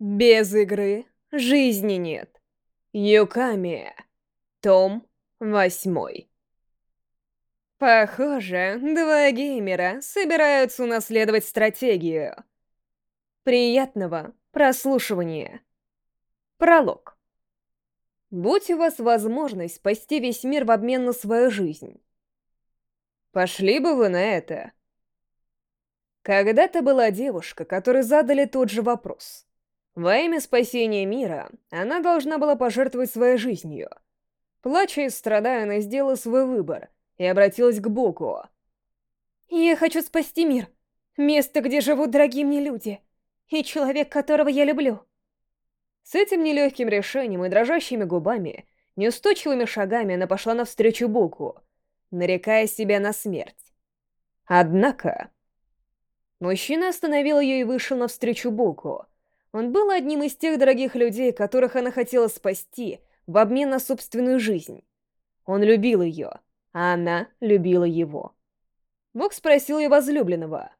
Без игры жизни нет. Юками. Том восьмой. Похоже, два геймера собираются унаследовать стратегию. Приятного прослушивания. Пролог. Будь у вас возможность спасти весь мир в обмен на свою жизнь. Пошли бы вы на это. Когда-то была девушка, которой задали тот же вопрос. Во имя спасения мира она должна была пожертвовать своей жизнью. Плача и страдая, она сделала свой выбор и обратилась к Богу. «Я хочу спасти мир, место, где живут дорогие мне люди, и человек, которого я люблю». С этим нелегким решением и дрожащими губами, неустойчивыми шагами она пошла навстречу Богу, нарекая себя на смерть. Однако... Мужчина остановил ее и вышел навстречу Богу, он был одним из тех дорогих людей, которых она хотела спасти в обмен на собственную жизнь. Он любил ее, а она любила его. Бог спросил ее возлюбленного.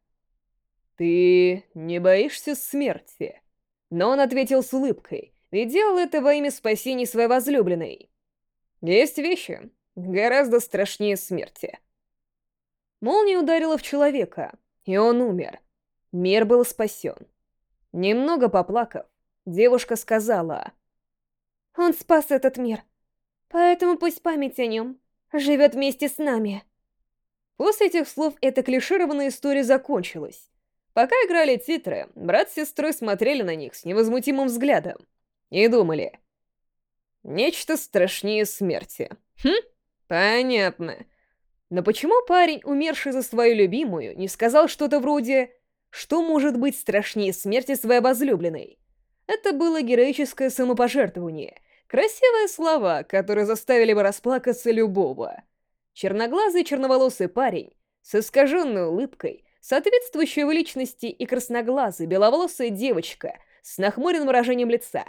«Ты не боишься смерти?» Но он ответил с улыбкой, ведь делал это во имя спасения своей возлюбленной. «Есть вещи гораздо страшнее смерти». Молния ударила в человека, и он умер. Мир был спасен. Немного поплакав, девушка сказала... «Он спас этот мир, поэтому пусть память о нем живет вместе с нами». После этих слов эта клишированная история закончилась. Пока играли титры, брат с сестрой смотрели на них с невозмутимым взглядом и думали. Нечто страшнее смерти. Хм, понятно. Но почему парень, умерший за свою любимую, не сказал что-то вроде что может быть страшнее смерти своей возлюбленной? Это было героическое самопожертвование. Красивые слова, которые заставили бы расплакаться любого. Черноглазый черноволосый парень с искаженной улыбкой, соответствующей его личности и красноглазый беловолосая девочка с нахмуренным выражением лица.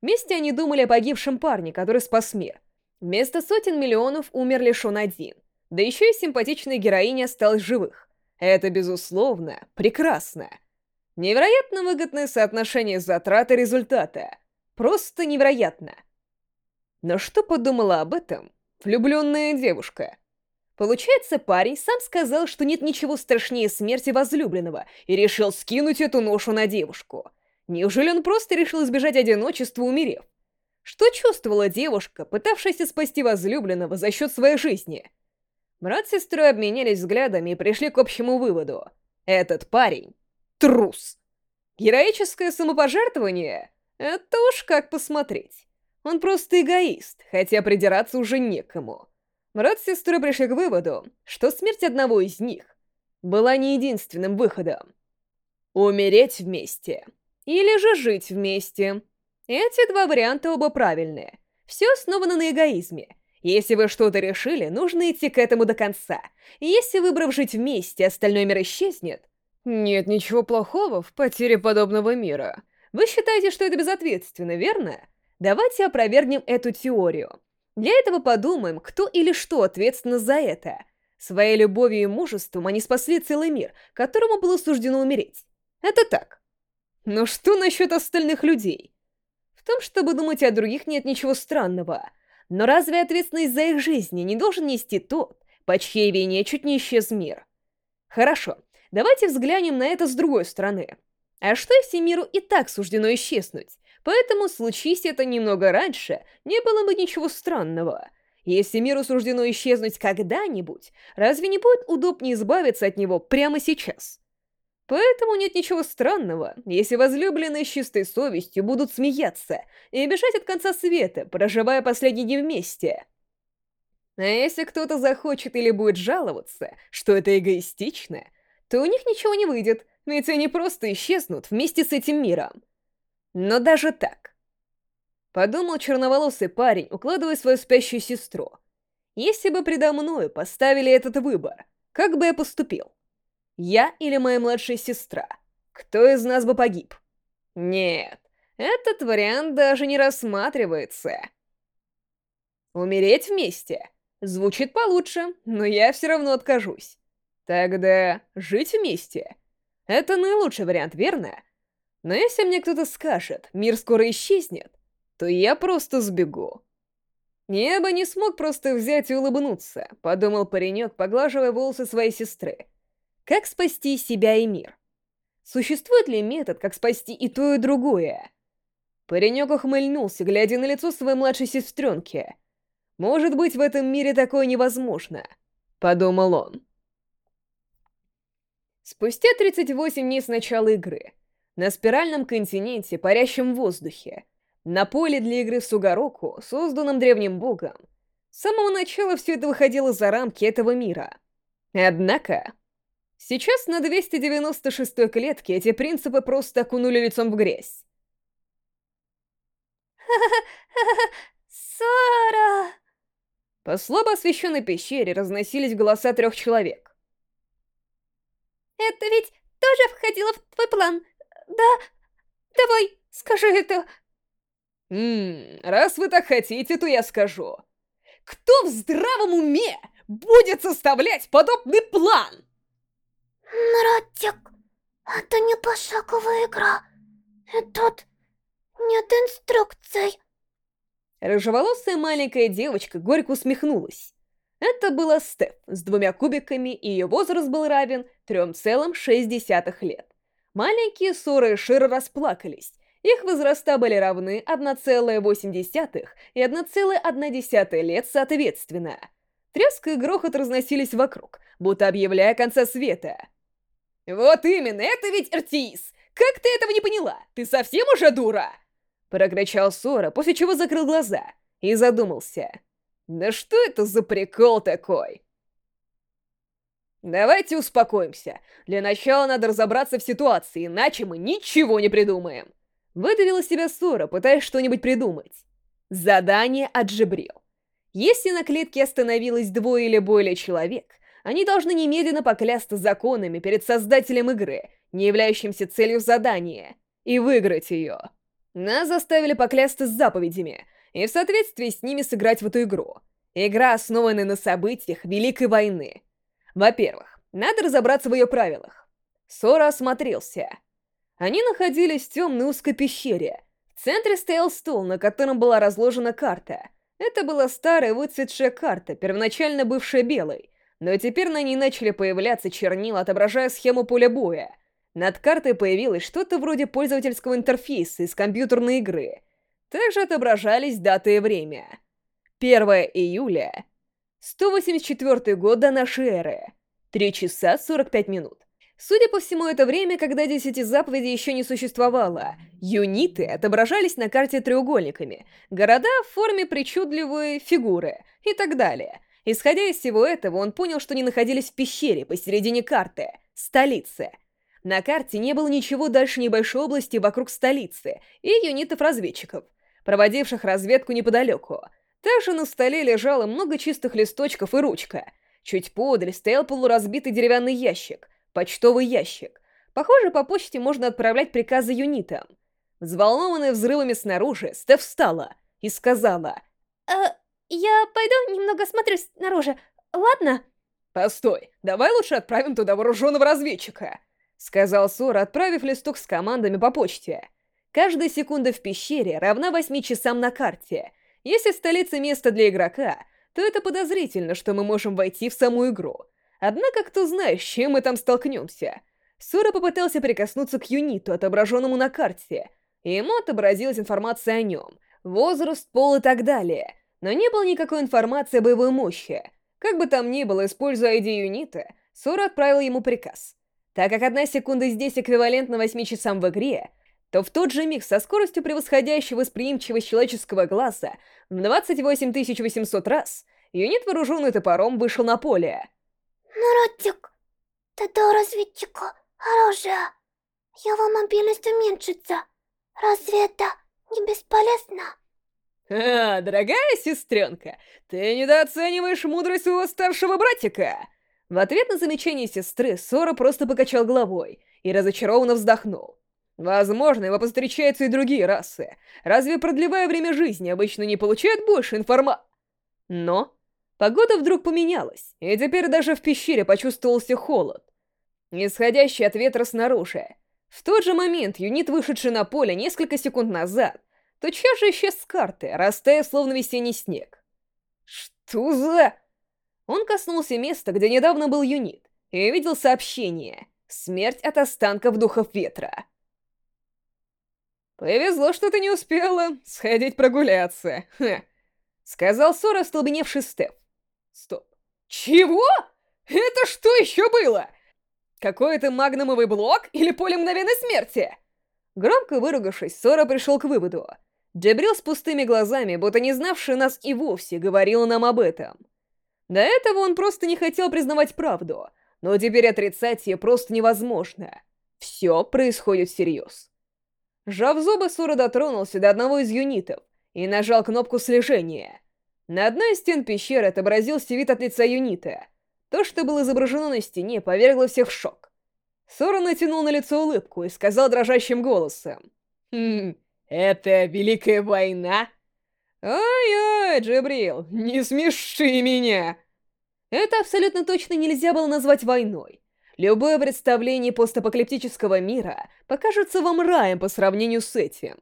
Вместе они думали о погибшем парне, который спас мир. Вместо сотен миллионов умер лишь он один. Да еще и симпатичная героиня осталась живых. Это, безусловно, прекрасно. Невероятно выгодное соотношение затрат и результата. Просто невероятно. Но что подумала об этом влюбленная девушка? Получается, парень сам сказал, что нет ничего страшнее смерти возлюбленного, и решил скинуть эту ношу на девушку. Неужели он просто решил избежать одиночества, умерев? Что чувствовала девушка, пытавшаяся спасти возлюбленного за счет своей жизни? Брат с сестрой обменялись взглядами и пришли к общему выводу. Этот парень — трус. Героическое самопожертвование — это уж как посмотреть. Он просто эгоист, хотя придираться уже некому. Брат с сестрой пришли к выводу, что смерть одного из них была не единственным выходом. Умереть вместе. Или же жить вместе. Эти два варианта оба правильные. Все основано на эгоизме — если вы что-то решили, нужно идти к этому до конца. Если, выбрав жить вместе, остальной мир исчезнет... Нет ничего плохого в потере подобного мира. Вы считаете, что это безответственно, верно? Давайте опровергнем эту теорию. Для этого подумаем, кто или что ответственно за это. Своей любовью и мужеством они спасли целый мир, которому было суждено умереть. Это так. Но что насчет остальных людей? В том, чтобы думать о других, нет ничего странного. Но разве ответственность за их жизни не должен нести тот, по чьей вине чуть не исчез мир? Хорошо, давайте взглянем на это с другой стороны. А что если миру и так суждено исчезнуть? Поэтому, случись это немного раньше, не было бы ничего странного. Если миру суждено исчезнуть когда-нибудь, разве не будет удобнее избавиться от него прямо сейчас? Поэтому нет ничего странного, если возлюбленные с чистой совестью будут смеяться и бежать от конца света, проживая последние дни вместе. А если кто-то захочет или будет жаловаться, что это эгоистично, то у них ничего не выйдет, ведь они просто исчезнут вместе с этим миром. Но даже так. Подумал черноволосый парень, укладывая свою спящую сестру. Если бы предо мною поставили этот выбор, как бы я поступил? Я или моя младшая сестра? Кто из нас бы погиб? Нет, этот вариант даже не рассматривается. Умереть вместе? Звучит получше, но я все равно откажусь. Тогда жить вместе? Это наилучший вариант, верно? Но если мне кто-то скажет, мир скоро исчезнет, то я просто сбегу. Я бы не смог просто взять и улыбнуться, подумал паренек, поглаживая волосы своей сестры. Как спасти себя и мир? Существует ли метод, как спасти и то, и другое? Паренек ухмыльнулся, глядя на лицо своей младшей сестренки. «Может быть, в этом мире такое невозможно», — подумал он. Спустя 38 дней с начала игры, на спиральном континенте, парящем в воздухе, на поле для игры в Сугароку, созданном древним богом, с самого начала все это выходило за рамки этого мира. Однако, сейчас на 296-й клетке эти принципы просто окунули лицом в грязь. Сара! По слабо освещенной пещере разносились голоса трех человек. Это ведь тоже входило в твой план, да? Давай, скажи это. Ммм, раз вы так хотите, то я скажу. Кто в здравом уме будет составлять подобный план? Народик, это не пошаговая игра. И тут нет инструкций. Рыжеволосая маленькая девочка горько усмехнулась. Это была Стеф с двумя кубиками, и ее возраст был равен 3,6 лет. Маленькие Сора и Шира расплакались. Их возраста были равны 1,8 и 1,1 лет соответственно. Треск и грохот разносились вокруг, будто объявляя конца света. «Вот именно, это ведь Артис! Как ты этого не поняла? Ты совсем уже дура?» Прокричал Сора, после чего закрыл глаза и задумался. «Да что это за прикол такой?» Давайте успокоимся. Для начала надо разобраться в ситуации, иначе мы ничего не придумаем. Выдавила себя Сора, пытаясь что-нибудь придумать. Задание от Джибрил. Если на клетке остановилось двое или более человек, они должны немедленно поклясться законами перед создателем игры, не являющимся целью задания, и выиграть ее. Нас заставили поклясться заповедями, и в соответствии с ними сыграть в эту игру. Игра, основанная на событиях Великой войны. Во-первых, надо разобраться в ее правилах. Сора осмотрелся. Они находились в темной узкой пещере. В центре стоял стол, на котором была разложена карта. Это была старая выцветшая карта, первоначально бывшая белой, но теперь на ней начали появляться чернила, отображая схему поля боя. Над картой появилось что-то вроде пользовательского интерфейса из компьютерной игры. Также отображались даты и время. 1 июля 184 год до нашей эры. 3 часа 45 минут. Судя по всему, это время, когда десяти заповедей еще не существовало. Юниты отображались на карте треугольниками, города в форме причудливой фигуры и так далее. Исходя из всего этого, он понял, что они находились в пещере посередине карты, столице. На карте не было ничего дальше небольшой области вокруг столицы и юнитов-разведчиков, проводивших разведку неподалеку. Также на столе лежало много чистых листочков и ручка. Чуть подаль стоял полуразбитый деревянный ящик, почтовый ящик. Похоже, по почте можно отправлять приказы юнитам. Взволнованная взрывами снаружи, Стеф встала и сказала... «Э, я пойду немного осмотрюсь снаружи, ладно?» «Постой, давай лучше отправим туда вооруженного разведчика», — сказал Сора, отправив листок с командами по почте. Каждая секунда в пещере равна восьми часам на карте — если столица место для игрока, то это подозрительно, что мы можем войти в саму игру. Однако кто знает, с чем мы там столкнемся. Сура попытался прикоснуться к юниту, отображенному на карте. Ему отобразилась информация о нем. Возраст, пол и так далее. Но не было никакой информации о боевой мощи. Как бы там ни было, используя ID юнита, Сура отправил ему приказ. Так как одна секунда здесь эквивалентна 8 часам в игре, то в тот же миг со скоростью превосходящей восприимчивость человеческого глаза в 28 800 раз юнит, вооруженный топором, вышел на поле. «Народик, ты дал разведчику оружие. Его мобильность уменьшится. Разве это не бесполезно?» «А, дорогая сестренка, ты недооцениваешь мудрость своего старшего братика!» В ответ на замечание сестры Сора просто покачал головой и разочарованно вздохнул. Возможно, его повстречаются и другие расы. Разве продлевая время жизни обычно не получают больше информа... Но... Погода вдруг поменялась, и теперь даже в пещере почувствовался холод, исходящий от ветра снаружи. В тот же момент юнит, вышедший на поле несколько секунд назад, тотчас же исчез с карты, растая словно весенний снег. Что за... Он коснулся места, где недавно был юнит, и увидел сообщение «Смерть от останков духов ветра». «Повезло, что ты не успела сходить прогуляться», Ха. — сказал Сора, остолбеневший Степ. «Стоп. Чего? Это что еще было? Какой-то магнумовый блок или поле мгновенной смерти?» Громко выругавшись, Сора пришел к выводу. Джебрил с пустыми глазами, будто не знавший нас и вовсе, говорил нам об этом. До этого он просто не хотел признавать правду, но теперь отрицать ее просто невозможно. Все происходит всерьез. Жав зубы, Сура дотронулся до одного из юнитов и нажал кнопку слежения. На одной из стен пещеры отобразился вид от лица юнита. То, что было изображено на стене, повергло всех в шок. Сора натянул на лицо улыбку и сказал дрожащим голосом. «Хм, это Великая война?» «Ой-ой, Джабрил, не смеши меня!» Это абсолютно точно нельзя было назвать войной. Любое представление постапокалиптического мира покажется вам раем по сравнению с этим.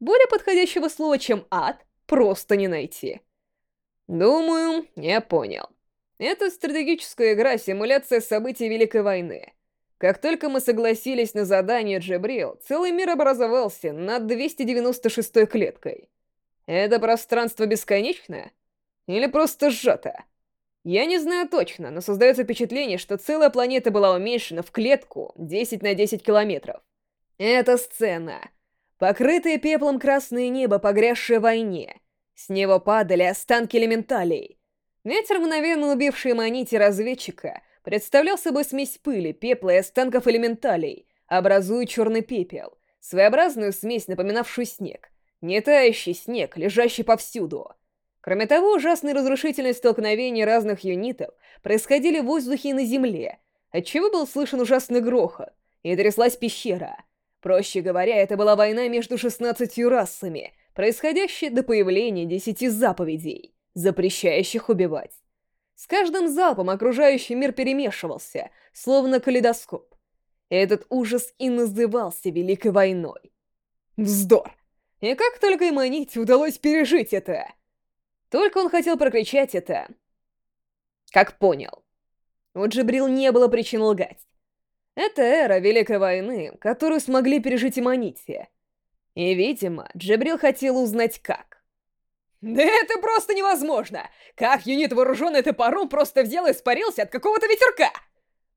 Более подходящего слова, чем ад, просто не найти. Думаю, я понял. Это стратегическая игра, симуляция событий Великой войны. Как только мы согласились на задание Джебрил, целый мир образовался над 296-й клеткой. Это пространство бесконечно? Или просто сжато? Я не знаю точно, но создается впечатление, что целая планета была уменьшена в клетку 10 на 10 километров. Это сцена. Покрытое пеплом красное небо, погрязшее в войне. С него падали останки элементалей. Ветер, мгновенно убивший манити разведчика, представлял собой смесь пыли, пепла и останков элементалей, образуя черный пепел, своеобразную смесь, напоминавшую снег, не тающий снег, лежащий повсюду. Кроме того, ужасные разрушительные столкновения разных юнитов происходили в воздухе и на земле, отчего был слышен ужасный грохот, и тряслась пещера. Проще говоря, это была война между шестнадцатью расами, происходящая до появления десяти заповедей, запрещающих убивать. С каждым залпом окружающий мир перемешивался, словно калейдоскоп. Этот ужас и назывался Великой войной. Вздор! И как только Иманить удалось пережить это? Только он хотел прокричать это, как понял. У Джибрил не было причин лгать. Это эра Великой войны, которую смогли пережить Иманити. И, видимо, Джибрил хотел узнать как. «Да это просто невозможно! Как юнит, вооруженный топором, просто взял и испарился от какого-то ветерка!»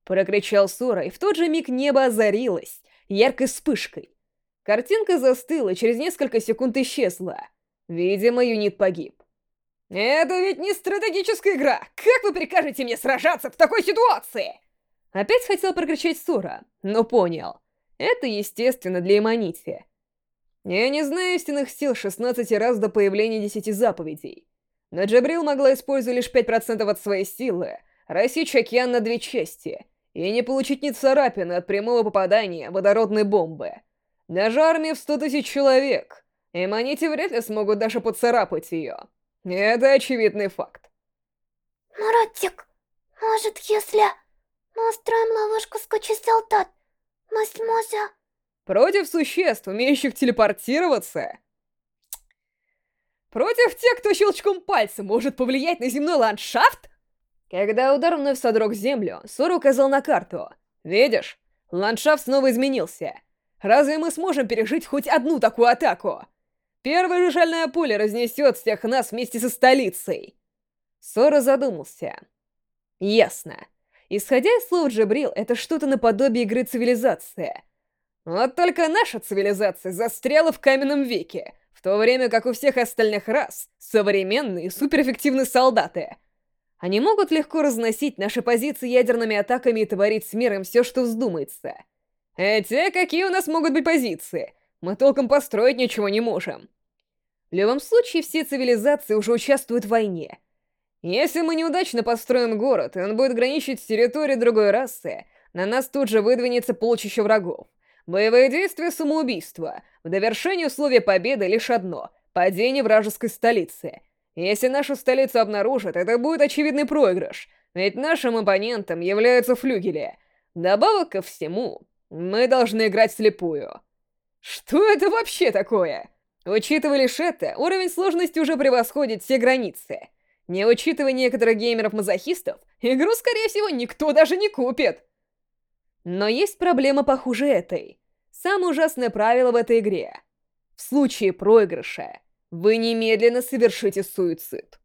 Прокричал Сура, и в тот же миг небо озарилось яркой вспышкой. Картинка застыла, через несколько секунд исчезла. Видимо, юнит погиб. «Это ведь не стратегическая игра! Как вы прикажете мне сражаться в такой ситуации?» Опять хотел прокричать Сура, но понял. Это естественно для Эманити. Я не знаю истинных сил 16 раз до появления десяти заповедей. Но Джабрил могла использовать лишь 5% от своей силы, рассечь океан на две части и не получить ни царапины от прямого попадания водородной бомбы. Даже армия в 100 тысяч человек. Эманити вряд ли смогут даже поцарапать ее. Это очевидный факт. Маратик, может, если мы устроим ловушку с кучей солдат, мы сможем... Против существ, умеющих телепортироваться? Против тех, кто щелчком пальца может повлиять на земной ландшафт? Когда удар вновь содрог землю, Сора указал на карту. Видишь, ландшафт снова изменился. Разве мы сможем пережить хоть одну такую атаку? Первое же пуля разнесет всех нас вместе со столицей. Сора задумался. Ясно. Исходя из слов Джабрил, это что-то наподобие игры цивилизация. Вот только наша цивилизация застряла в каменном веке, в то время как у всех остальных рас современные суперэффективные солдаты. Они могут легко разносить наши позиции ядерными атаками и творить с миром все, что вздумается. А какие у нас могут быть позиции? Мы толком построить ничего не можем. В любом случае, все цивилизации уже участвуют в войне. Если мы неудачно построим город, и он будет граничить с территорией другой расы, на нас тут же выдвинется полчища врагов. Боевые действия — самоубийство. В довершении условия победы лишь одно — падение вражеской столицы. Если нашу столицу обнаружат, это будет очевидный проигрыш, ведь нашим оппонентом являются флюгели. Добавок ко всему, Мы должны играть вслепую. Что это вообще такое? Учитывая лишь это, уровень сложности уже превосходит все границы. Не учитывая некоторых геймеров-мазохистов, игру, скорее всего, никто даже не купит. Но есть проблема похуже этой. Самое ужасное правило в этой игре. В случае проигрыша вы немедленно совершите суицид.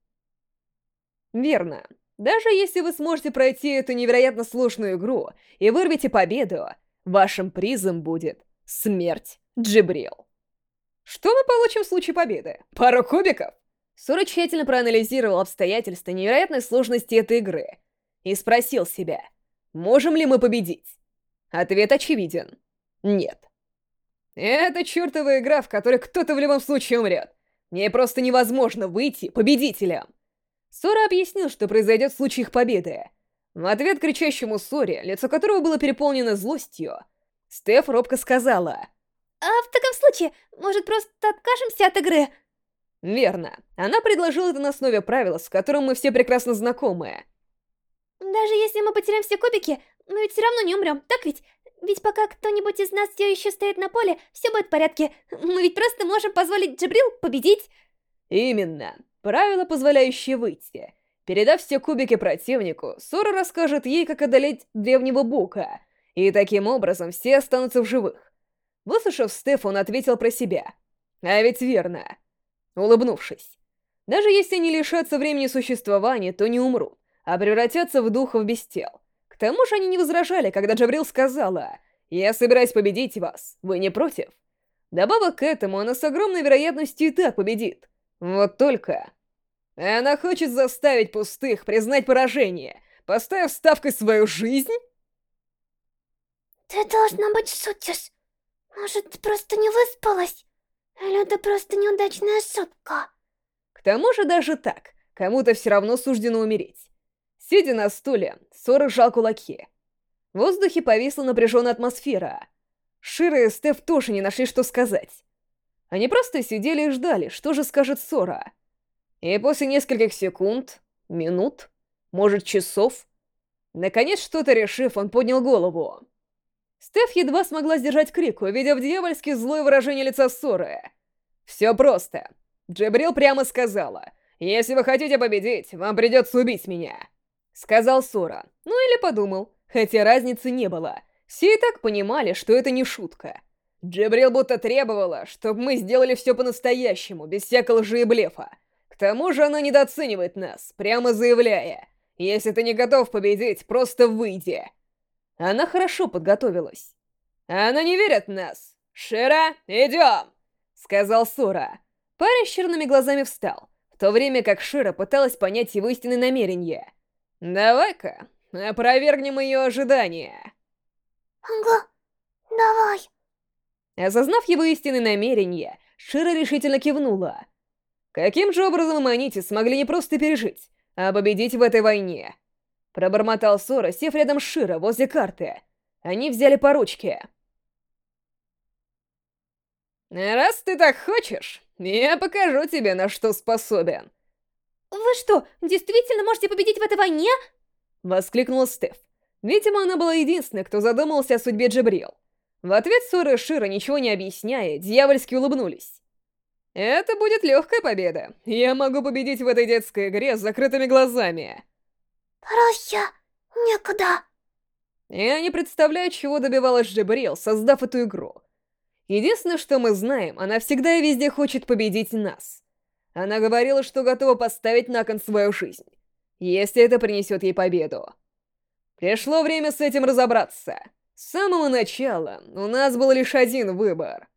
Верно. Даже если вы сможете пройти эту невероятно сложную игру и вырвете победу, вашим призом будет смерть Джибрил. Что мы получим в случае победы? Пару кубиков? Сура тщательно проанализировал обстоятельства невероятной сложности этой игры и спросил себя, можем ли мы победить? Ответ очевиден. Нет. Это чертова игра, в которой кто-то в любом случае умрет. Мне просто невозможно выйти победителем. Сора объяснил, что произойдет в случае их победы. В ответ кричащему Соре, лицо которого было переполнено злостью, Стеф робко сказала. «А в таком случае, может, просто откажемся от игры?» Верно. Она предложила это на основе правила, с которым мы все прекрасно знакомы. Даже если мы потеряем все кубики, мы ведь все равно не умрем, так ведь? Ведь пока кто-нибудь из нас все еще стоит на поле, все будет в порядке. Мы ведь просто можем позволить Джибрил победить. Именно. Правило, позволяющее выйти. Передав все кубики противнику, Сора расскажет ей, как одолеть древнего Бука, и таким образом все останутся в живых. Выслушав Стеф, он ответил про себя. А ведь верно. Улыбнувшись. Даже если они лишатся времени существования, то не умрут, а превратятся в духов без тел тому же они не возражали, когда Джабрил сказала «Я собираюсь победить вас, вы не против?» Добавок к этому, она с огромной вероятностью и так победит. Вот только... Она хочет заставить пустых признать поражение, поставив ставкой свою жизнь? Ты должна быть шутишь. Может, ты просто не выспалась? Или это просто неудачная шутка? К тому же даже так, кому-то все равно суждено умереть. Сидя на стуле, Сора сжал кулаки. В воздухе повисла напряженная атмосфера. Шира и Стеф тоже не нашли, что сказать. Они просто сидели и ждали, что же скажет Сора. И после нескольких секунд, минут, может, часов, наконец, что-то решив, он поднял голову. Стеф едва смогла сдержать крик, увидев дьявольски злое выражение лица Соры. «Все просто. Джебрил прямо сказала, если вы хотите победить, вам придется убить меня». Сказал Сора. Ну или подумал, хотя разницы не было. Все и так понимали, что это не шутка. Джебрил будто требовала, чтобы мы сделали все по-настоящему, без всякого лжи и блефа. К тому же она недооценивает нас, прямо заявляя, «Если ты не готов победить, просто выйди». Она хорошо подготовилась. «Она не верит в нас. Шира, идем!» — сказал Сора. Парень с черными глазами встал, в то время как Шира пыталась понять его истинные намерения — Давай-ка, опровергнем ее ожидания. Ага, давай. Осознав его истинные намерения, Шира решительно кивнула. Каким же образом Аманити смогли не просто пережить, а победить в этой войне? Пробормотал Сора, сев рядом с Шира возле карты. Они взяли по ручке. «Раз ты так хочешь, я покажу тебе, на что способен», «Вы что, действительно можете победить в этой войне?» Воскликнула Стеф. Видимо, она была единственной, кто задумался о судьбе Джабрил. В ответ Сора и Шира, ничего не объясняя, дьявольски улыбнулись. «Это будет легкая победа. Я могу победить в этой детской игре с закрытыми глазами». «Проще некуда». Я не представляю, чего добивалась Джабрил, создав эту игру. Единственное, что мы знаем, она всегда и везде хочет победить нас. Она говорила, что готова поставить на кон свою жизнь, если это принесет ей победу. Пришло время с этим разобраться. С самого начала у нас был лишь один выбор.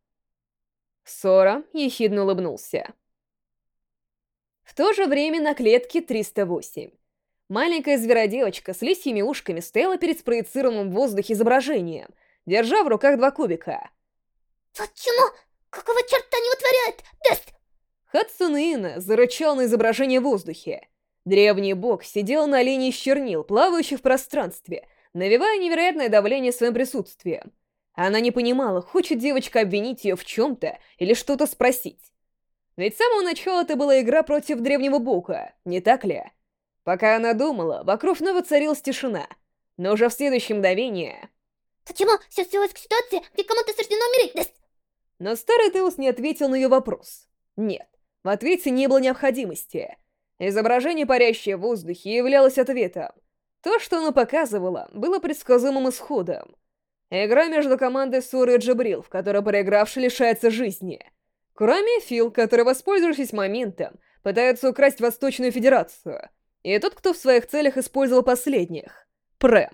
Сора ехидно улыбнулся. В то же время на клетке 308. Маленькая зверодевочка с лисьими ушками стояла перед спроецированным в воздухе изображением, держа в руках два кубика. «Почему? Какого черта не вытворяет? Даст Хатсуна зарычал на изображение в воздухе. Древний бог сидел на линии чернил, плавающих в пространстве, навевая невероятное давление своим присутствием. Она не понимала, хочет девочка обвинить ее в чем-то или что-то спросить. Ведь с самого начала это была игра против древнего бога, не так ли? Пока она думала, вокруг снова царилась тишина, но уже в следующее мгновение... Почему все свелось к ситуации, где кому-то суждено умереть? Но старый Теус не ответил на ее вопрос. Нет, в ответе не было необходимости. Изображение, парящее в воздухе, являлось ответом. То, что оно показывало, было предсказуемым исходом. Игра между командой Суры и Джабрил, в которой проигравший лишается жизни. Кроме Фил, который, воспользовавшись моментом, пытается украсть Восточную Федерацию. И тот, кто в своих целях использовал последних. Прэм.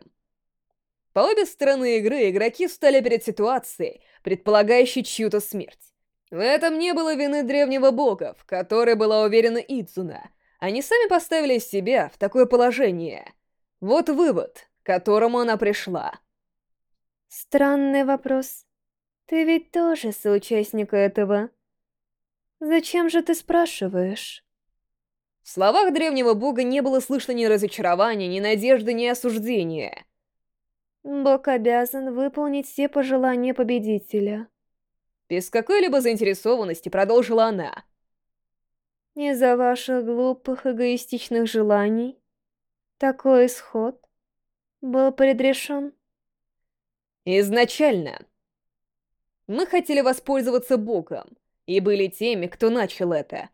По обе стороны игры игроки встали перед ситуацией, предполагающей чью-то смерть. В этом не было вины древнего бога, в которой была уверена Идзуна. Они сами поставили себя в такое положение. Вот вывод, к которому она пришла. Странный вопрос. Ты ведь тоже соучастник этого. Зачем же ты спрашиваешь? В словах древнего бога не было слышно ни разочарования, ни надежды, ни осуждения. Бог обязан выполнить все пожелания победителя. Без какой-либо заинтересованности продолжила она. Из-за ваших глупых эгоистичных желаний такой исход был предрешен. Изначально мы хотели воспользоваться Богом, и были теми, кто начал это.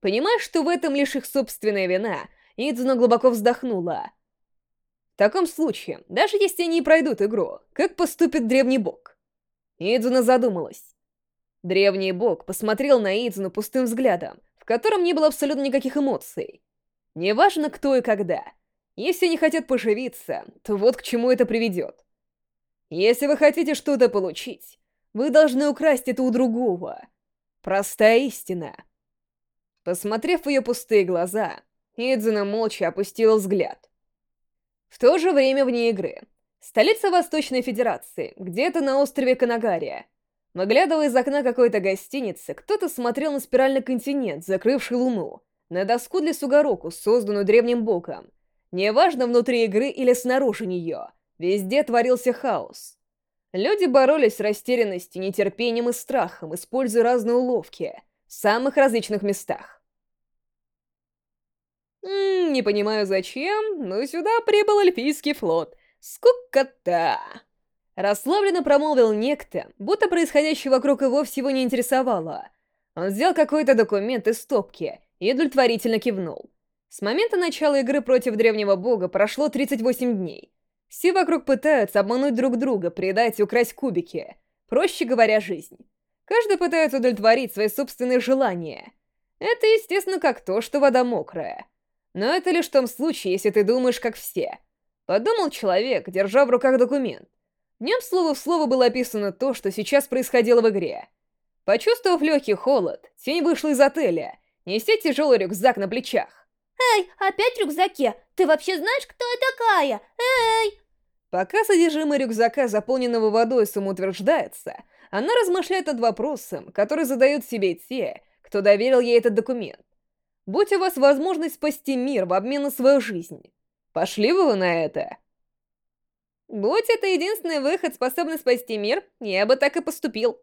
Понимая, что в этом лишь их собственная вина, Идзуна глубоко вздохнула. В таком случае, даже если они и пройдут игру, как поступит древний бог? Идзуна задумалась. Древний бог посмотрел на Идзуну пустым взглядом, в котором не было абсолютно никаких эмоций. Неважно, кто и когда. Если они хотят поживиться, то вот к чему это приведет. Если вы хотите что-то получить, вы должны украсть это у другого. Простая истина. Посмотрев в ее пустые глаза, Идзуна молча опустила взгляд. В то же время вне игры. Столица Восточной Федерации, где-то на острове Канагария. Выглядывая из окна какой-то гостиницы, кто-то смотрел на спиральный континент, закрывший Луну, на доску для Сугароку, созданную древним богом. Неважно, внутри игры или снаружи нее, везде творился хаос. Люди боролись с растерянностью, нетерпением и страхом, используя разные уловки в самых различных местах. М -м, не понимаю зачем, но сюда прибыл Эльфийский флот. Скукота! Расслабленно промолвил некто, будто происходящее вокруг его всего не интересовало. Он взял какой-то документ из стопки и удовлетворительно кивнул. С момента начала игры против древнего бога прошло 38 дней. Все вокруг пытаются обмануть друг друга, предать и украсть кубики. Проще говоря, жизнь. Каждый пытается удовлетворить свои собственные желания. Это, естественно, как то, что вода мокрая. Но это лишь в том случае, если ты думаешь, как все. Подумал человек, держа в руках документ. Нем слово в слово было описано то, что сейчас происходило в игре. Почувствовав легкий холод, тень вышла из отеля, неся тяжелый рюкзак на плечах. «Эй, опять в рюкзаке? Ты вообще знаешь, кто я такая? Эй!» Пока содержимое рюкзака, заполненного водой, самоутверждается, она размышляет над вопросом, который задают себе те, кто доверил ей этот документ. Будь у вас возможность спасти мир в обмен на свою жизнь, пошли бы вы на это? Будь это единственный выход, способный спасти мир, я бы так и поступил.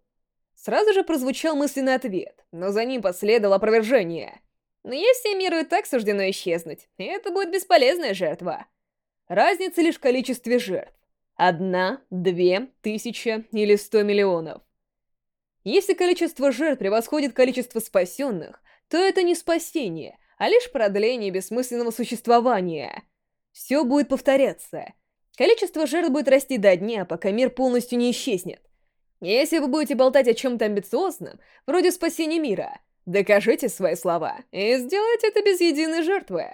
Сразу же прозвучал мысленный ответ, но за ним последовало опровержение. Но если миру и так суждено исчезнуть, это будет бесполезная жертва. Разница лишь в количестве жертв. Одна, две, тысяча или сто миллионов. Если количество жертв превосходит количество спасенных, то это не спасение, а лишь продление бессмысленного существования. Все будет повторяться. Количество жертв будет расти до дня, пока мир полностью не исчезнет. Если вы будете болтать о чем-то амбициозном, вроде спасения мира, докажите свои слова и сделайте это без единой жертвы.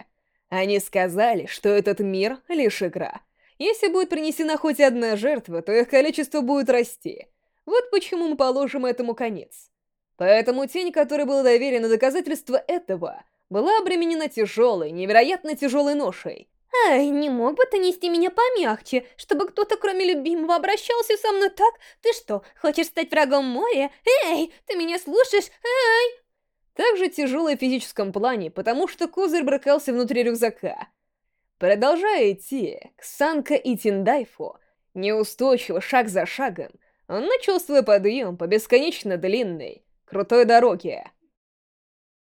Они сказали, что этот мир — лишь игра. Если будет принесена хоть одна жертва, то их количество будет расти. Вот почему мы положим этому конец. Поэтому тень, которой было доверено доказательство этого, была обременена тяжелой, невероятно тяжелой ношей. «Эй, не мог бы ты нести меня помягче, чтобы кто-то кроме любимого обращался со мной так? Ты что, хочешь стать врагом моря? Эй, ты меня слушаешь? Эй!» Также тяжелый в физическом плане, потому что козырь брыкался внутри рюкзака. Продолжая идти к Санка и Тиндайфу, неустойчиво, шаг за шагом, он начал свой подъем по бесконечно длинной, крутой дороге.